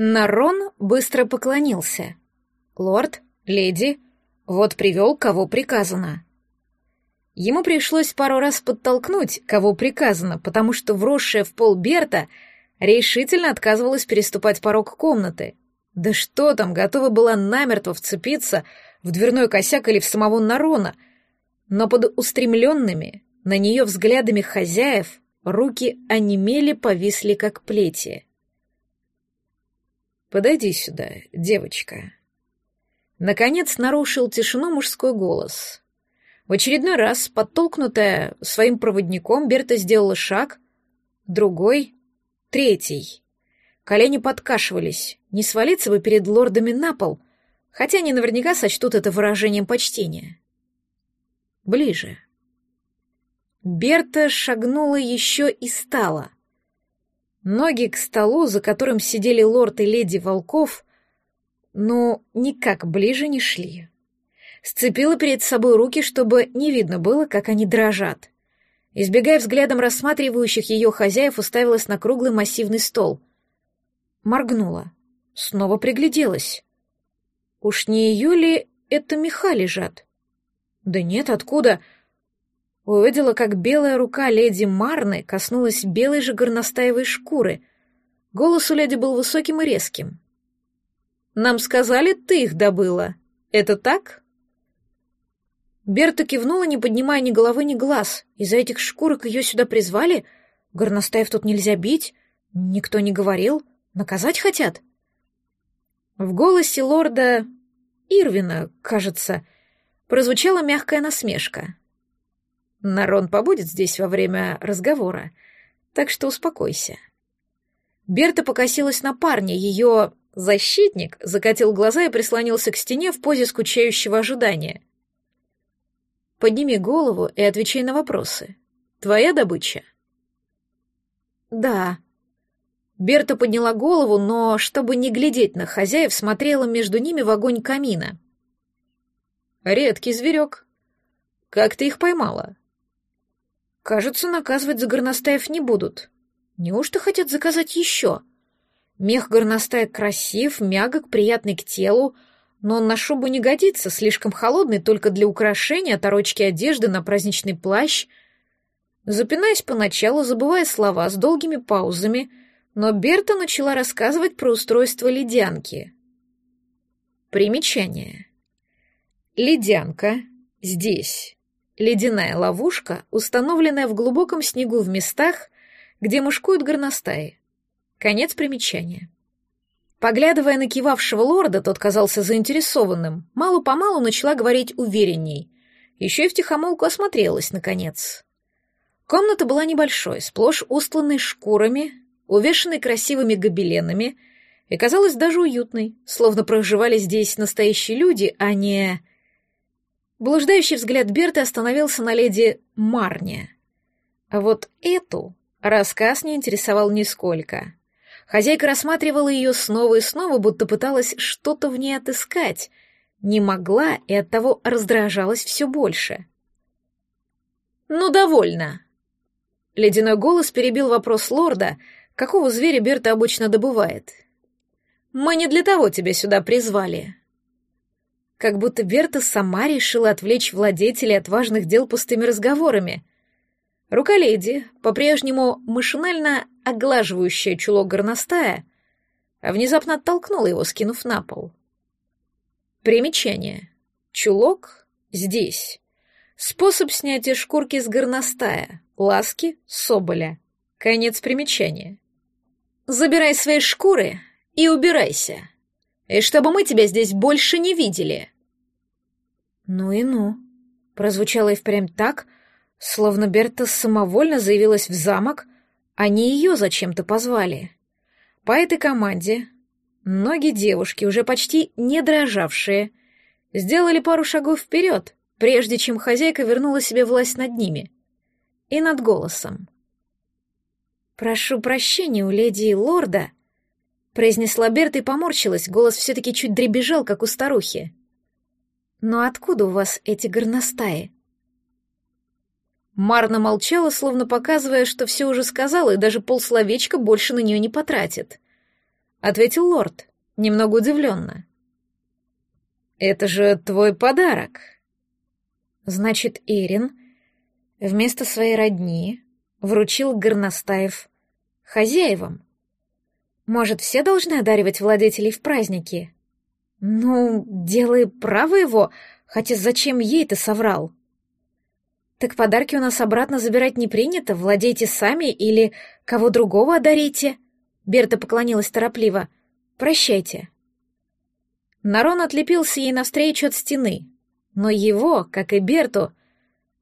Нарон быстро поклонился. «Лорд, леди, вот привел, кого приказано». Ему пришлось пару раз подтолкнуть, кого приказано, потому что вросшая в пол Берта решительно отказывалась переступать порог комнаты. Да что там, готова была намертво вцепиться в дверной косяк или в самого Нарона, но под устремленными на нее взглядами хозяев руки онемели, повисли как плети. «Подойди сюда, девочка». Наконец нарушил тишину мужской голос. В очередной раз, подтолкнутая своим проводником, Берта сделала шаг, другой, третий. Колени подкашивались, не свалиться бы перед лордами на пол, хотя они наверняка сочтут это выражением почтения. Ближе. Берта шагнула еще и стала. Ноги к столу, за которым сидели лорд и леди Волков, но никак ближе не шли. Сцепила перед собой руки, чтобы не видно было, как они дрожат. Избегая взглядом рассматривающих ее хозяев, уставилась на круглый массивный стол. Моргнула. Снова пригляделась. Уж не ее ли это меха лежат? Да нет, откуда? Увидела, как белая рука леди Марны коснулась белой же горностаевой шкуры. Голос у леди был высоким и резким. «Нам сказали, ты их добыла. Это так?» Берта кивнула, не поднимая ни головы, ни глаз. Из-за этих шкурок ее сюда призвали? Горностаев тут нельзя бить? Никто не говорил. Наказать хотят? В голосе лорда Ирвина, кажется, прозвучала мягкая насмешка. Нарон побудет здесь во время разговора, так что успокойся. Берта покосилась на парня, ее защитник закатил глаза и прислонился к стене в позе скучающего ожидания. Подними голову и отвечай на вопросы. Твоя добыча? Да. Берта подняла голову, но, чтобы не глядеть на хозяев, смотрела между ними в огонь камина. Редкий зверек. Как ты их поймала? Кажется, наказывать за горностаев не будут. Неужто хотят заказать еще? Мех горностая красив, мягок, приятный к телу, но он на шубу не годится, слишком холодный только для украшения, оторочки одежды на праздничный плащ. Запинаясь поначалу, забывая слова с долгими паузами, но Берта начала рассказывать про устройство ледянки. Примечание. Ледянка здесь. Ледяная ловушка, установленная в глубоком снегу в местах, где мушкуют горностаи. Конец примечания. Поглядывая на кивавшего лорда, тот казался заинтересованным, мало-помалу начала говорить уверенней. Еще и втихомолку осмотрелась, наконец. Комната была небольшой, сплошь устланной шкурами, увешанной красивыми гобеленами, и казалась даже уютной, словно проживали здесь настоящие люди, а не... Блуждающий взгляд Берты остановился на леди Марне. А вот эту рассказ не интересовал нисколько. Хозяйка рассматривала ее снова и снова, будто пыталась что-то в ней отыскать. Не могла и оттого раздражалась все больше. «Ну, довольно!» Ледяной голос перебил вопрос лорда, какого зверя Берта обычно добывает. «Мы не для того тебя сюда призвали». Как будто Берта сама решила отвлечь владетелей от важных дел пустыми разговорами. Рука леди, по-прежнему машинально оглаживающая чулок горностая, внезапно оттолкнула его, скинув на пол. Примечание. Чулок здесь. Способ снятия шкурки с горностая, ласки, соболя. Конец примечания. Забирай свои шкуры и убирайся. И чтобы мы тебя здесь больше не видели. Ну и ну. Прозвучало и впрямь так, Словно Берта самовольно заявилась в замок, а не ее зачем-то позвали. По этой команде ноги девушки, уже почти не дрожавшие, сделали пару шагов вперед, прежде чем хозяйка вернула себе власть над ними. И над голосом. «Прошу прощения у леди и лорда», — произнесла Берта и поморщилась, голос все-таки чуть дребезжал, как у старухи. «Но откуда у вас эти горностаи?» Марна молчала, словно показывая, что все уже сказала, и даже полсловечка больше на нее не потратит. — ответил лорд, немного удивленно. «Это же твой подарок». Значит, Эрин вместо своей родни вручил горностаев хозяевам. Может, все должны одаривать владетелей в праздники? Ну, делай право его, хотя зачем ей-то соврал? Так подарки у нас обратно забирать не принято, владейте сами или кого другого одарите. Берта поклонилась торопливо. Прощайте. Нарон отлепился ей навстречу от стены, но его, как и Берту,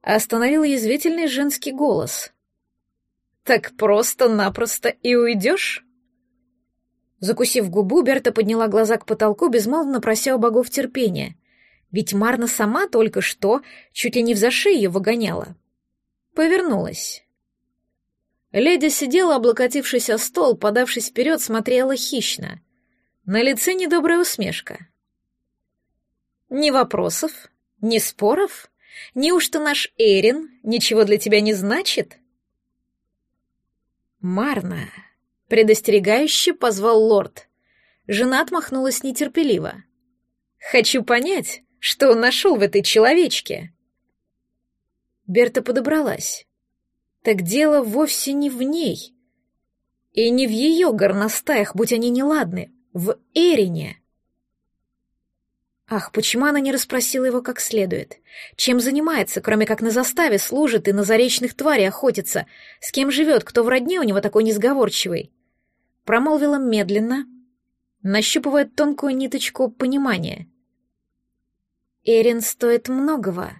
остановил язвительный женский голос. «Так просто-напросто и уйдешь?» Закусив губу, Берта подняла глаза к потолку, безмолвно прося у богов терпения. Ведь Марна сама только что чуть ли не в заши ее выгоняла. Повернулась. Леди сидела, облокотившись о стол, подавшись вперед, смотрела хищно. На лице недобрая усмешка. «Ни вопросов, ни споров? Неужто наш Эрин ничего для тебя не значит?» «Марна», — предостерегающе позвал лорд. Жена отмахнулась нетерпеливо. «Хочу понять, что он нашел в этой человечке?» Берта подобралась. Так дело вовсе не в ней. И не в ее горностаях, будь они неладны, в Эрине. Ах, почему она не расспросила его как следует? Чем занимается, кроме как на заставе служит и на заречных тварей охотится? С кем живет, кто в родне у него такой несговорчивый? Промолвила медленно, нащупывая тонкую ниточку понимания. Эрин стоит многого,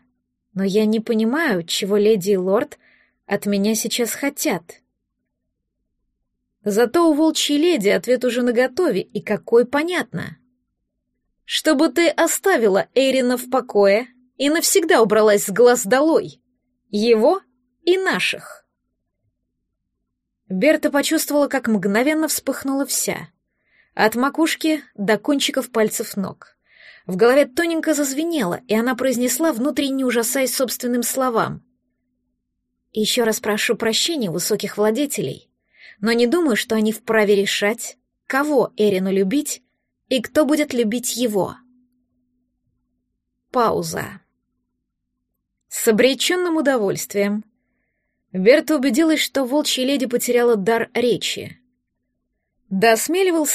но я не понимаю, чего леди и лорд от меня сейчас хотят. Зато у волчьей леди ответ уже наготове, и какой понятно чтобы ты оставила Эрина в покое и навсегда убралась с глаз долой. Его и наших. Берта почувствовала, как мгновенно вспыхнула вся. От макушки до кончиков пальцев ног. В голове тоненько зазвенело, и она произнесла, внутренне ужасаясь собственным словам. «Еще раз прошу прощения высоких владетелей, но не думаю, что они вправе решать, кого Эрину любить и кто будет любить его? Пауза. С обреченным удовольствием Берта убедилась, что волчья леди потеряла дар речи. Да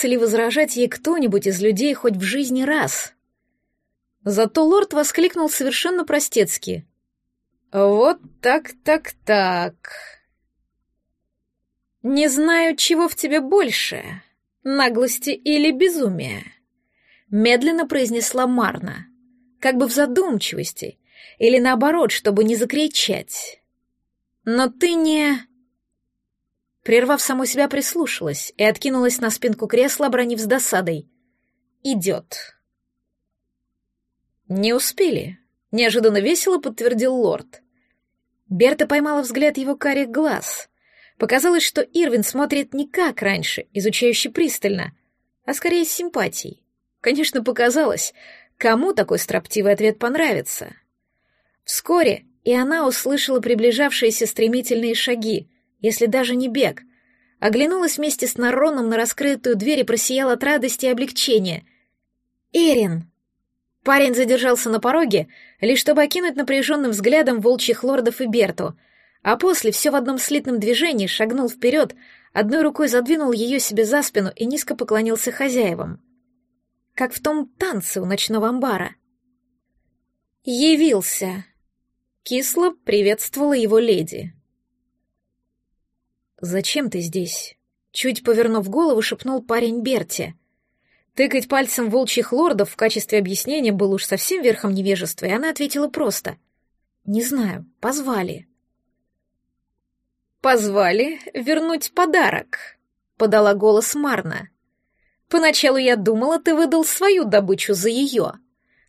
ли возражать ей кто-нибудь из людей хоть в жизни раз? Зато лорд воскликнул совершенно простецки. «Вот так-так-так...» «Не знаю, чего в тебе больше, наглости или безумия?» Медленно произнесла Марна, как бы в задумчивости, или наоборот, чтобы не закричать. «Но ты не...» Прервав саму себя, прислушалась и откинулась на спинку кресла, обронив с досадой. «Идет». «Не успели», — неожиданно весело подтвердил лорд. Берта поймала взгляд его карих глаз — Показалось, что Ирвин смотрит не как раньше, изучающе пристально, а скорее с симпатией. Конечно, показалось, кому такой строптивый ответ понравится. Вскоре и она услышала приближавшиеся стремительные шаги, если даже не бег. Оглянулась вместе с Нароном на раскрытую дверь и просияла от радости и облегчения. «Эрин!» Парень задержался на пороге, лишь чтобы окинуть напряженным взглядом волчьих лордов и Берту — а после все в одном слитном движении шагнул вперед, одной рукой задвинул ее себе за спину и низко поклонился хозяевам. Как в том танце у ночного амбара. «Явился!» — кисло приветствовала его леди. «Зачем ты здесь?» — чуть повернув голову, шепнул парень Берти. Тыкать пальцем волчьих лордов в качестве объяснения был уж совсем верхом невежества, и она ответила просто. «Не знаю, позвали». «Позвали вернуть подарок», — подала голос Марна. «Поначалу я думала, ты выдал свою добычу за ее.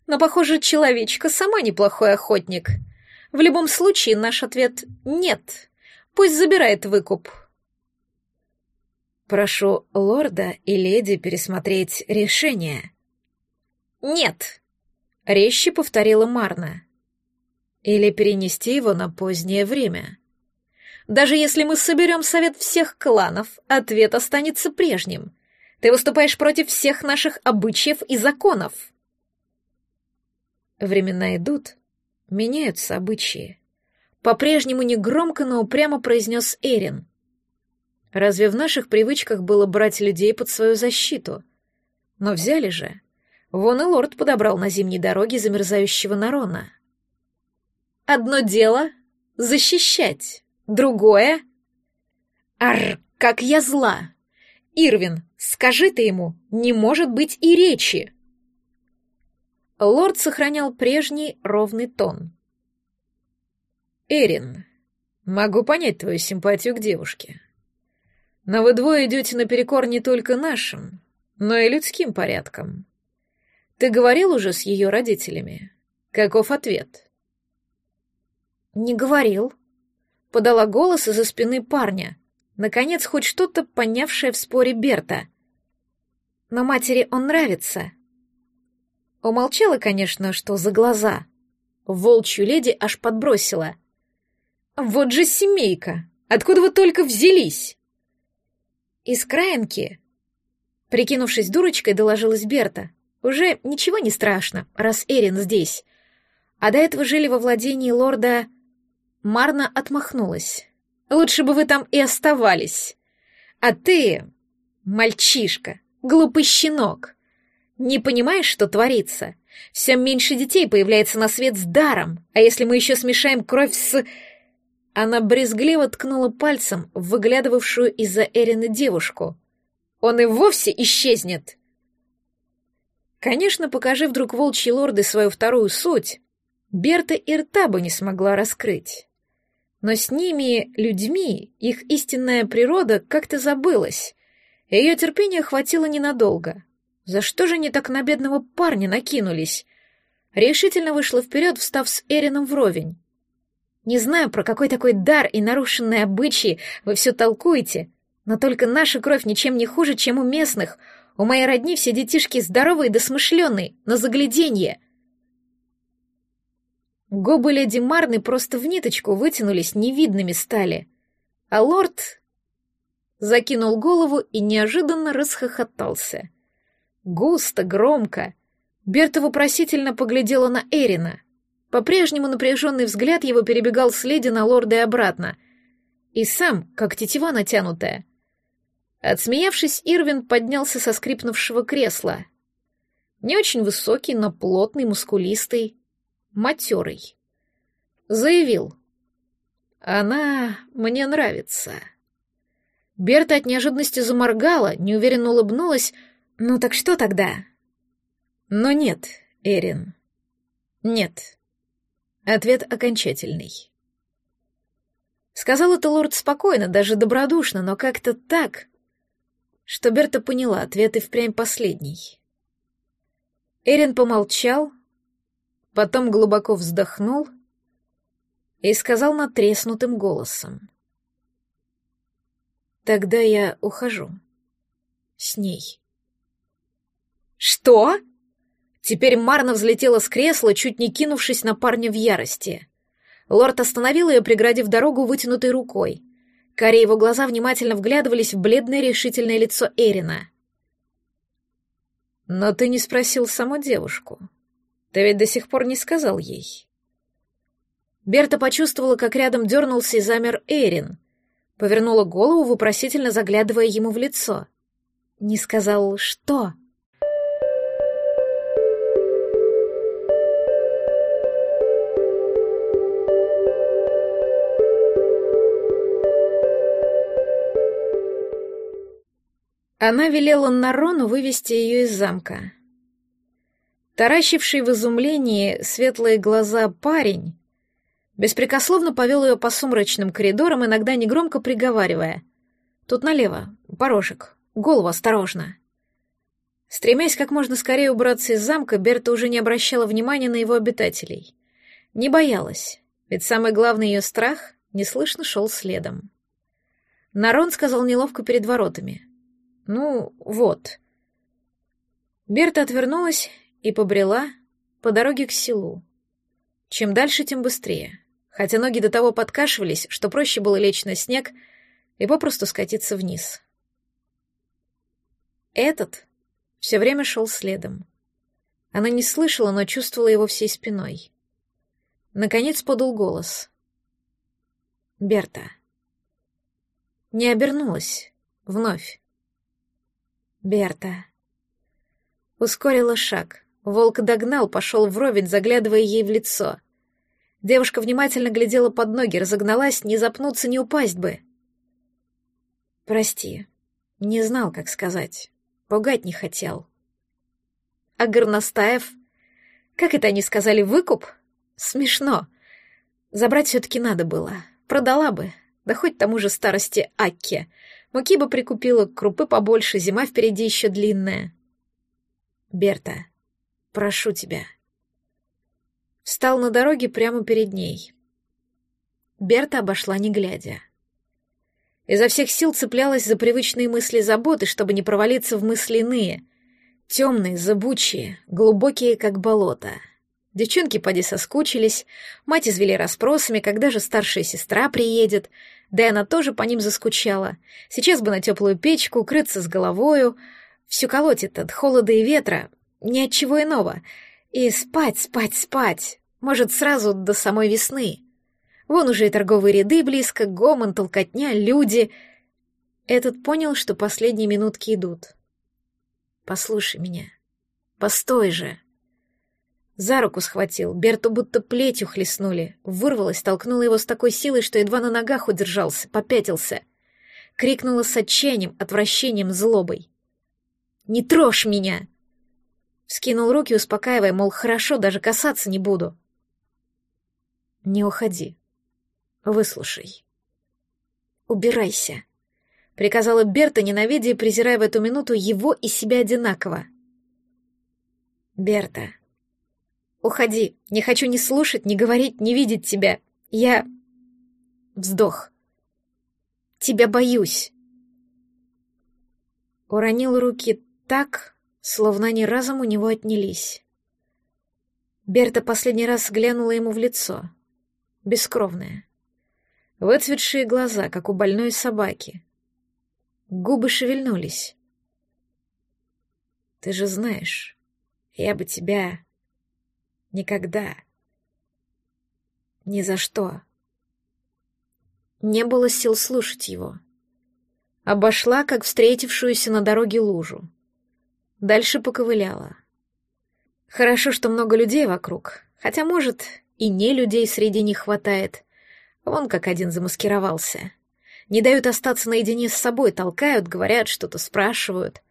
Но, похоже, человечка сама неплохой охотник. В любом случае, наш ответ — нет. Пусть забирает выкуп». «Прошу лорда и леди пересмотреть решение». «Нет», — резче повторила Марна. «Или перенести его на позднее время». Даже если мы соберем совет всех кланов, ответ останется прежним. Ты выступаешь против всех наших обычаев и законов. Времена идут, меняются обычаи. По-прежнему негромко, но упрямо произнес Эрин. Разве в наших привычках было брать людей под свою защиту? Но взяли же. Вон и лорд подобрал на зимней дороге замерзающего Нарона. Одно дело — защищать, другое — Ар, как я зла! Ирвин, скажи ты ему, не может быть и речи!» Лорд сохранял прежний ровный тон. «Эрин, могу понять твою симпатию к девушке. Но вы двое идете наперекор не только нашим, но и людским порядкам. Ты говорил уже с ее родителями? Каков ответ?» «Не говорил», — подала голос из-за спины парня, наконец хоть что-то понявшее в споре Берта. «Но матери он нравится». Умолчала, конечно, что за глаза. Волчью леди аж подбросила. «Вот же семейка! Откуда вы только взялись?» «Из краинки», — прикинувшись дурочкой, доложилась Берта. «Уже ничего не страшно, раз Эрин здесь. А до этого жили во владении лорда...» Марна отмахнулась. «Лучше бы вы там и оставались. А ты, мальчишка, глупый щенок, не понимаешь, что творится? Все меньше детей появляется на свет с даром, а если мы еще смешаем кровь с...» Она брезгливо ткнула пальцем в выглядывавшую из-за Эрины девушку. «Он и вовсе исчезнет!» Конечно, покажи вдруг волчьи лорды свою вторую суть, Берта и рта бы не смогла раскрыть но с ними, людьми, их истинная природа как-то забылась. Ее терпения хватило ненадолго. За что же они так на бедного парня накинулись? Решительно вышла вперед, встав с Эрином вровень. Не знаю, про какой такой дар и нарушенные обычаи вы все толкуете, но только наша кровь ничем не хуже, чем у местных. У моей родни все детишки здоровые да смышленые, но загляденье. Губы леди Марны просто в ниточку вытянулись, невидными стали. А лорд закинул голову и неожиданно расхохотался. Густо, громко. Берта вопросительно поглядела на Эрина. По-прежнему напряженный взгляд его перебегал с леди на лорда и обратно. И сам, как тетива натянутая. Отсмеявшись, Ирвин поднялся со скрипнувшего кресла. Не очень высокий, но плотный, мускулистый матерый. Заявил. «Она мне нравится». Берта от неожиданности заморгала, неуверенно улыбнулась. «Ну так что тогда?» «Но нет, Эрин. Нет». Ответ окончательный. Сказал это лорд спокойно, даже добродушно, но как-то так, что Берта поняла, ответ и впрямь последний. Эрин помолчал, потом глубоко вздохнул и сказал натреснутым голосом. «Тогда я ухожу. С ней». «Что?» Теперь Марна взлетела с кресла, чуть не кинувшись на парня в ярости. Лорд остановил ее, преградив дорогу вытянутой рукой. Каре его глаза внимательно вглядывались в бледное решительное лицо Эрина. «Но ты не спросил саму девушку», ты ведь до сих пор не сказал ей. Берта почувствовала, как рядом дернулся и замер Эрин. Повернула голову, вопросительно заглядывая ему в лицо. Не сказал «что?». Она велела Нарону вывести ее из замка. Таращивший в изумлении светлые глаза парень беспрекословно повел ее по сумрачным коридорам, иногда негромко приговаривая. «Тут налево, порожек, голову осторожно». Стремясь как можно скорее убраться из замка, Берта уже не обращала внимания на его обитателей. Не боялась, ведь самый главный ее страх неслышно шел следом. Нарон сказал неловко перед воротами. «Ну, вот». Берта отвернулась и побрела по дороге к селу. Чем дальше, тем быстрее, хотя ноги до того подкашивались, что проще было лечь на снег и попросту скатиться вниз. Этот все время шел следом. Она не слышала, но чувствовала его всей спиной. Наконец подул голос. «Берта». Не обернулась. Вновь. «Берта». Ускорила шаг. Волк догнал, пошел вровень, заглядывая ей в лицо. Девушка внимательно глядела под ноги, разогналась, не запнуться, не упасть бы. «Прости, не знал, как сказать. Пугать не хотел». «А Горностаев? Как это они сказали, выкуп? Смешно. Забрать все-таки надо было. Продала бы, да хоть тому же старости Акке. Муки бы прикупила, крупы побольше, зима впереди еще длинная. Берта, прошу тебя. Встал на дороге прямо перед ней. Берта обошла не глядя. Изо всех сил цеплялась за привычные мысли заботы, чтобы не провалиться в мысли иные. Темные, зыбучие, глубокие, как болото. Девчонки поди соскучились, мать извели расспросами, когда же старшая сестра приедет, да и она тоже по ним заскучала. Сейчас бы на теплую печку, укрыться с головою. Всю колотит от холода и ветра, ни от чего иного. И спать, спать, спать. Может, сразу до самой весны. Вон уже и торговые ряды близко, гомон, толкотня, люди. Этот понял, что последние минутки идут. Послушай меня. Постой же. За руку схватил, Берту будто плетью хлестнули. Вырвалась, толкнула его с такой силой, что едва на ногах удержался, попятился. Крикнула с отчаянием, отвращением, злобой. «Не трожь меня!» Скинул руки, успокаивая, мол, хорошо, даже касаться не буду. «Не уходи. Выслушай. Убирайся», — приказала Берта, ненавидя и презирая в эту минуту его и себя одинаково. «Берта», Уходи. Не хочу ни слушать, ни говорить, ни видеть тебя. Я... Вздох. Тебя боюсь. Уронил руки так, словно они разом у него отнялись. Берта последний раз глянула ему в лицо. Бескровная. Выцветшие глаза, как у больной собаки. Губы шевельнулись. «Ты же знаешь, я бы тебя...» Никогда. Ни за что. Не было сил слушать его. Обошла, как встретившуюся на дороге лужу. Дальше поковыляла. Хорошо, что много людей вокруг, хотя, может, и не людей среди них хватает. Вон как один замаскировался. Не дают остаться наедине с собой, толкают, говорят, что-то спрашивают.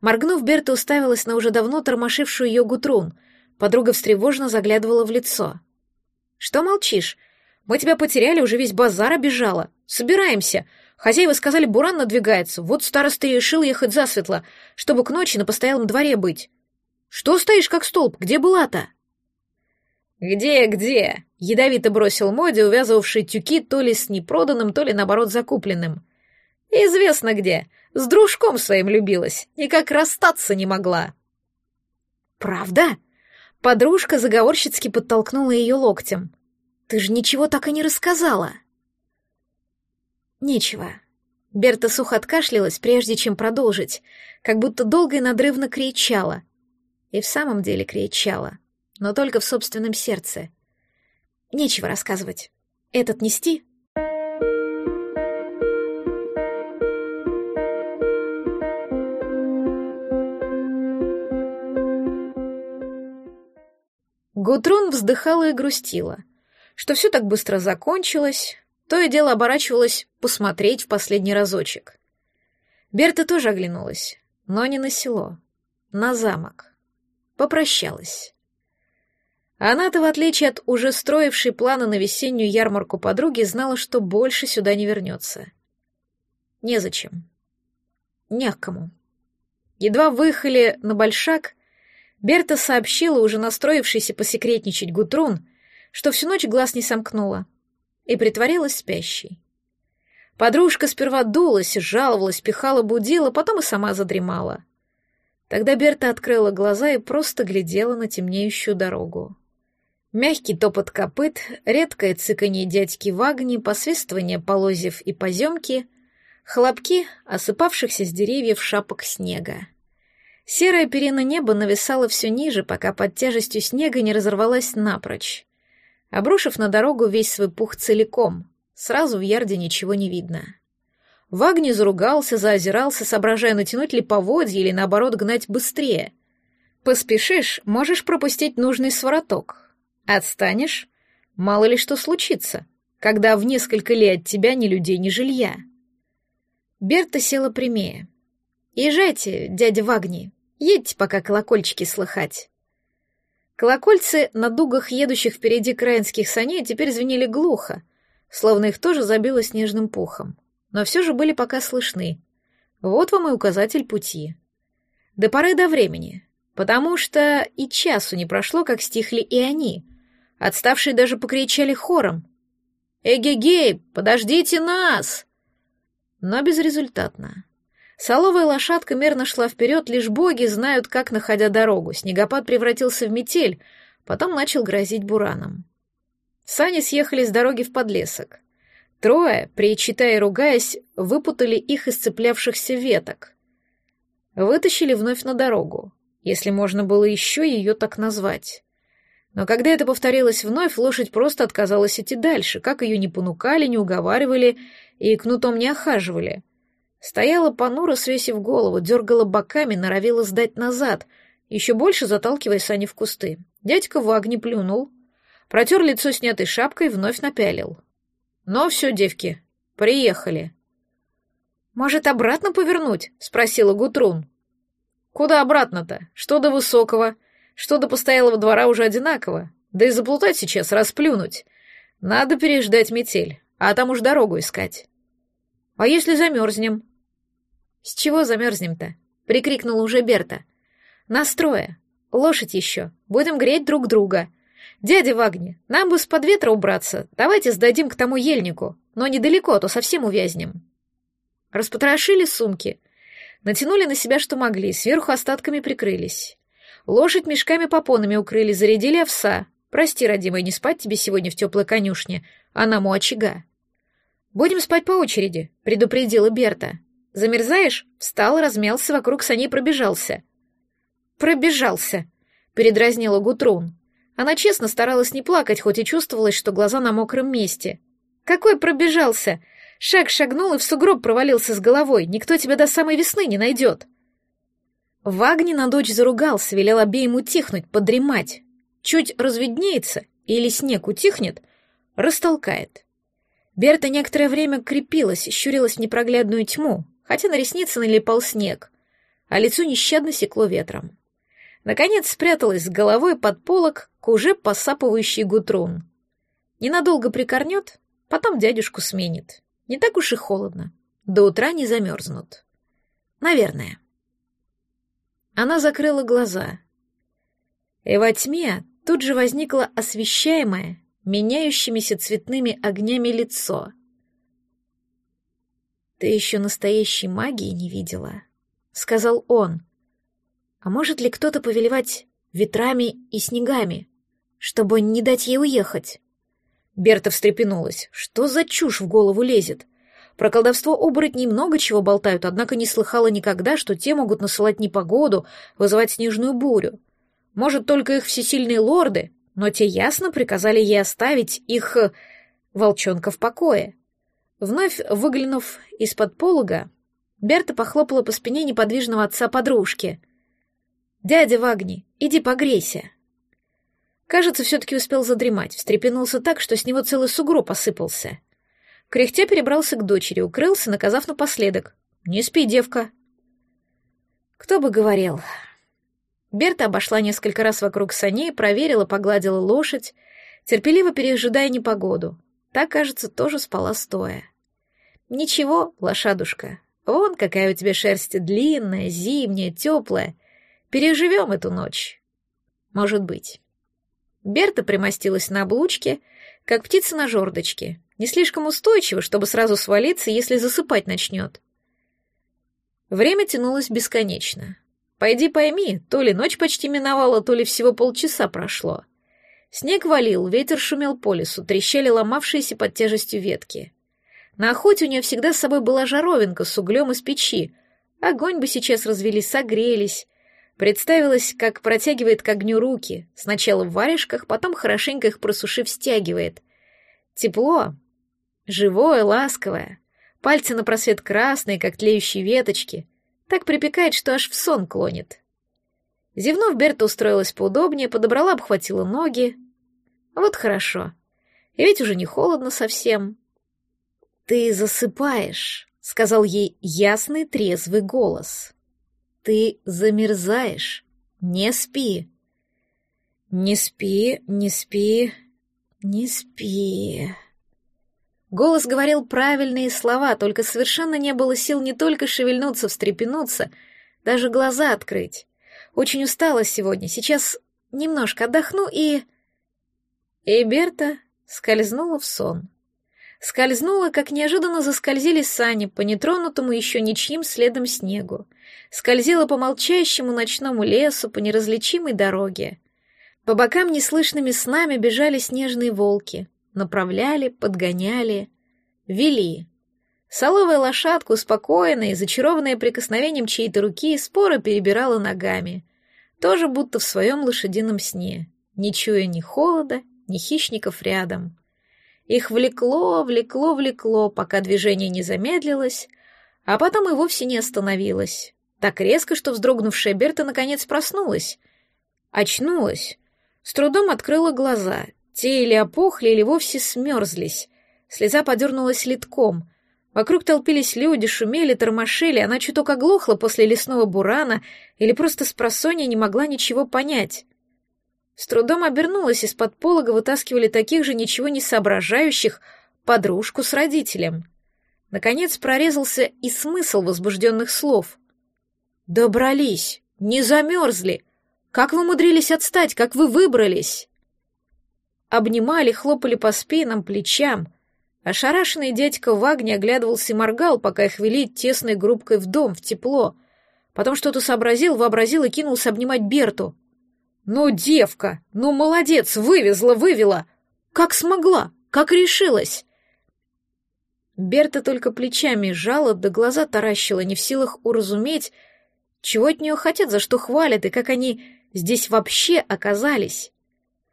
Моргнув, Берта уставилась на уже давно тормошившую ее Гутрун — Подруга встревоженно заглядывала в лицо. «Что молчишь? Мы тебя потеряли, уже весь базар обижала. Собираемся. Хозяева сказали, буран надвигается. Вот староста решил ехать засветло, чтобы к ночи на постоялом дворе быть. Что стоишь как столб? Где была-то?» «Где, где?» — ядовито бросил Моди, увязывавший тюки то ли с непроданным, то ли, наоборот, закупленным. «Известно где. С дружком своим любилась. Никак расстаться не могла». «Правда?» Подружка заговорщицки подтолкнула ее локтем. «Ты же ничего так и не рассказала!» «Нечего». Берта сухо откашлялась, прежде чем продолжить, как будто долго и надрывно кричала. И в самом деле кричала, но только в собственном сердце. «Нечего рассказывать. Этот нести?» Гутрун вздыхала и грустила, что все так быстро закончилось, то и дело оборачивалась посмотреть в последний разочек. Берта тоже оглянулась, но не на село, на замок. Попрощалась. Она-то, в отличие от уже строившей планы на весеннюю ярмарку подруги, знала, что больше сюда не вернется. Незачем. Не к кому. Едва выехали на Большак, Берта сообщила, уже настроившейся посекретничать Гутрун, что всю ночь глаз не сомкнула, и притворилась спящей. Подружка сперва дулась, жаловалась, пихала, будила, потом и сама задремала. Тогда Берта открыла глаза и просто глядела на темнеющую дорогу. Мягкий топот копыт, редкое цыканье дядьки Вагни, посвистывание полозьев и поземки, хлопки осыпавшихся с деревьев шапок снега. Серая перина неба нависала все ниже, пока под тяжестью снега не разорвалась напрочь. Обрушив на дорогу весь свой пух целиком, сразу в ярде ничего не видно. Вагни заругался, заозирался, соображая, натянуть ли поводья или, наоборот, гнать быстрее. Поспешишь, можешь пропустить нужный свороток. Отстанешь, мало ли что случится, когда в несколько лет от тебя ни людей, ни жилья. Берта села прямее. «Езжайте, дядя Вагни, едьте, пока колокольчики слыхать». Колокольцы на дугах едущих впереди краинских саней теперь звенели глухо, словно их тоже забило снежным пухом но все же были пока слышны. Вот вам и указатель пути. До поры до времени, потому что и часу не прошло, как стихли и они. Отставшие даже покричали хором. «Эгегей, подождите нас!» Но безрезультатно. Соловая лошадка мерно шла вперед, лишь боги знают, как, находя дорогу. Снегопад превратился в метель, потом начал грозить бураном. Сани съехали с дороги в подлесок. Трое, причитая и ругаясь, выпутали их из цеплявшихся веток. Вытащили вновь на дорогу, если можно было еще ее так назвать. Но когда это повторилось вновь, лошадь просто отказалась идти дальше, как ее не понукали, не уговаривали и кнутом не охаживали. Стояла понуро, свесив голову, дергала боками, норовила сдать назад, еще больше заталкивая сани в кусты. Дядька в огне плюнул, протер лицо снятой шапкой, вновь напялил. «Ну все, девки, приехали». «Может, обратно повернуть?» — спросила Гутрун. «Куда обратно-то? Что до высокого? Что до постоялого двора уже одинаково. Да и заплутать сейчас, расплюнуть. Надо переждать метель, а там уж дорогу искать». «А если замерзнем?» «С чего замерзнем-то?» — прикрикнула уже Берта. «Настроя. Лошадь еще. Будем греть друг друга. «Дядя Вагни, нам бы с-под ветра убраться. Давайте сдадим к тому ельнику. Но недалеко, а то совсем увязнем». Распотрошили сумки. Натянули на себя, что могли, сверху остатками прикрылись. Лошадь мешками-попонами укрыли, зарядили овса. Прости, родимая, не спать тебе сегодня в теплой конюшне, а нам у очага. «Будем спать по очереди», — предупредила Берта. «Замерзаешь?» Встал, размялся, вокруг саней пробежался. «Пробежался», — передразнила Гутрун. Она честно старалась не плакать, хоть и чувствовалось, что глаза на мокром месте. «Какой пробежался! Шаг шагнул и в сугроб провалился с головой. Никто тебя до самой весны не найдет!» Вагни на дочь заругался, велел обеим утихнуть, подремать. Чуть разведнеется или снег утихнет, растолкает. Берта некоторое время крепилась, щурилась в непроглядную тьму, хотя на ресницы налипал снег, а лицо нещадно секло ветром. Наконец спряталась головой под полок к уже посапывающей гутрун. Ненадолго прикорнет, потом дядюшку сменит. Не так уж и холодно. До утра не замерзнут. Наверное. Она закрыла глаза. И во тьме тут же возникло освещаемое, меняющимися цветными огнями лицо. «Ты еще настоящей магии не видела», — сказал он. А может ли кто-то повелевать ветрами и снегами, чтобы не дать ей уехать? Берта встрепенулась. Что за чушь в голову лезет? Про колдовство оборотней много чего болтают, однако не слыхала никогда, что те могут насылать непогоду, вызывать снежную бурю. Может, только их всесильные лорды, но те ясно приказали ей оставить их э, волчонка в покое. Вновь выглянув из-под полога, Берта похлопала по спине неподвижного отца подружки — «Дядя Вагни, иди погрейся!» Кажется, все-таки успел задремать, встрепенулся так, что с него целый сугроб посыпался. Кряхтя перебрался к дочери, укрылся, наказав напоследок. «Не спи, девка!» Кто бы говорил. Берта обошла несколько раз вокруг саней, проверила, погладила лошадь, терпеливо пережидая непогоду. Та, кажется, тоже спала стоя. «Ничего, лошадушка, вон какая у тебя шерсть длинная, зимняя, теплая, Переживем эту ночь. Может быть. Берта примостилась на облучке, как птица на жердочке, не слишком устойчиво, чтобы сразу свалиться, если засыпать начнет. Время тянулось бесконечно. Пойди пойми, то ли ночь почти миновала, то ли всего полчаса прошло. Снег валил, ветер шумел по лесу, трещали ломавшиеся под тяжестью ветки. На охоте у нее всегда с собой была жаровинка с углем из печи. Огонь бы сейчас развели, согрелись, Представилось, как протягивает к огню руки, сначала в варежках, потом хорошенько их просушив стягивает. Тепло, живое, ласковое, пальцы на просвет красные, как тлеющие веточки, так припекает, что аж в сон клонит. Зевнув, Берта устроилась поудобнее, подобрала, обхватила ноги. Вот хорошо. И ведь уже не холодно совсем. «Ты засыпаешь», — сказал ей ясный трезвый голос. Ты замерзаешь. Не спи. Не спи, не спи, не спи. Голос говорил правильные слова, только совершенно не было сил не только шевельнуться, встрепенуться, даже глаза открыть. Очень устала сегодня, сейчас немножко отдохну и... И скользнула в сон. Скользнула, как неожиданно заскользили сани по нетронутому еще ничьим следом снегу скользила по молчащему ночному лесу, по неразличимой дороге. По бокам неслышными снами бежали снежные волки, направляли, подгоняли, вели. Соловая лошадка, успокоенная и зачарованная прикосновением чьей-то руки, споро перебирала ногами, тоже будто в своем лошадином сне, не чуя ни холода, ни хищников рядом. Их влекло, влекло, влекло, пока движение не замедлилось, а потом и вовсе не остановилось. Так резко, что вздрогнувшая Берта наконец проснулась. Очнулась. С трудом открыла глаза. Те или опухли, или вовсе смерзлись. Слеза подернулась литком. Вокруг толпились люди, шумели, тормошили, она чуток оглохла после лесного бурана или просто с просонья не могла ничего понять. С трудом обернулась, из-под полога вытаскивали таких же ничего не соображающих подружку с родителем. Наконец прорезался и смысл возбужденных слов. «Добрались! Не замерзли! Как вы умудрились отстать? Как вы выбрались?» Обнимали, хлопали по спинам, плечам. Ошарашенный дядька Вагни оглядывался и моргал, пока их вели тесной группкой в дом, в тепло. Потом что-то сообразил, вообразил и кинулся обнимать Берту. «Ну, девка! Ну, молодец! Вывезла, вывела! Как смогла! Как решилась!» Берта только плечами жала, да глаза таращила, не в силах уразуметь, чего от нее хотят, за что хвалят и как они здесь вообще оказались?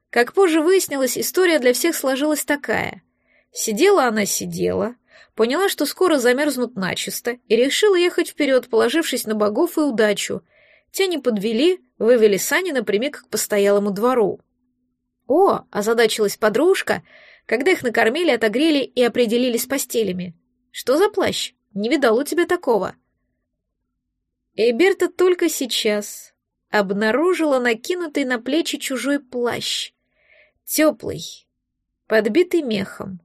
Как позже выяснилось, история для всех сложилась такая. Сидела она, сидела, поняла, что скоро замерзнут начисто, и решила ехать вперед, положившись на богов и удачу. Те не подвели, вывели сани напрямик к постоялому двору. «О!» — озадачилась подружка, когда их накормили, отогрели и определили с постелями. «Что за плащ? Не видал у тебя такого?» И Берта только сейчас обнаружила накинутый на плечи чужой плащ. Теплый, подбитый мехом,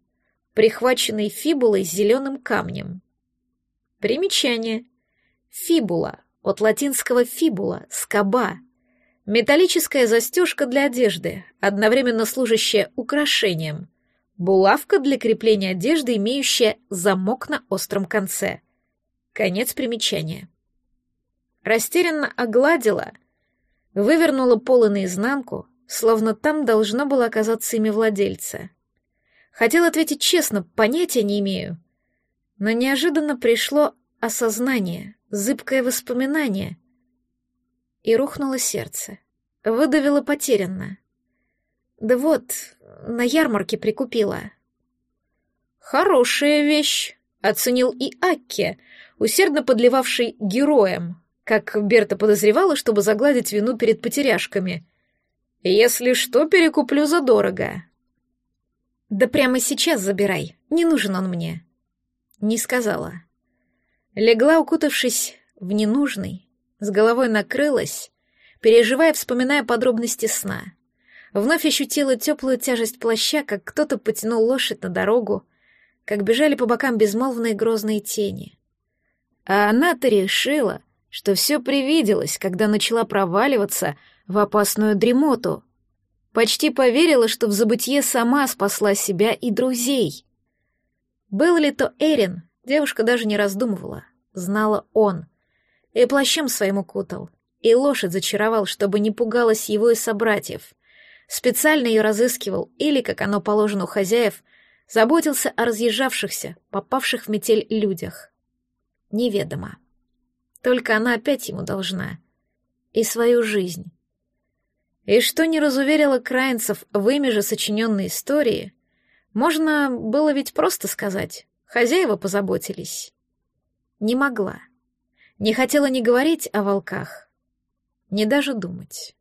прихваченный фибулой с зеленым камнем. Примечание. Фибула, от латинского фибула, скоба. Металлическая застежка для одежды, одновременно служащая украшением. Булавка для крепления одежды, имеющая замок на остром конце. Конец примечания растерянно огладила, вывернула полы наизнанку, словно там должно было оказаться имя владельца. Хотел ответить честно, понятия не имею. Но неожиданно пришло осознание, зыбкое воспоминание. И рухнуло сердце. Выдавило потерянно. Да вот, на ярмарке прикупила. Хорошая вещь, оценил и Акке, усердно подливавший героям, как Берта подозревала, чтобы загладить вину перед потеряшками. «Если что, перекуплю задорого». «Да прямо сейчас забирай, не нужен он мне». Не сказала. Легла, укутавшись в ненужный, с головой накрылась, переживая, вспоминая подробности сна. Вновь ощутила теплую тяжесть плаща, как кто-то потянул лошадь на дорогу, как бежали по бокам безмолвные грозные тени. А она-то решила, что все привиделось, когда начала проваливаться в опасную дремоту. Почти поверила, что в забытье сама спасла себя и друзей. Был ли то Эрин, девушка даже не раздумывала, знала он. И плащом своим укутал, и лошадь зачаровал, чтобы не пугалась его и собратьев. Специально ее разыскивал, или, как оно положено у хозяев, заботился о разъезжавшихся, попавших в метель людях. Неведомо. Только она опять ему должна. и свою жизнь. И что не разуверило Крайнцев в ими же сочиненной истории, можно было ведь просто сказать, хозяева позаботились. Не могла. Не хотела ни говорить о волках, ни даже думать.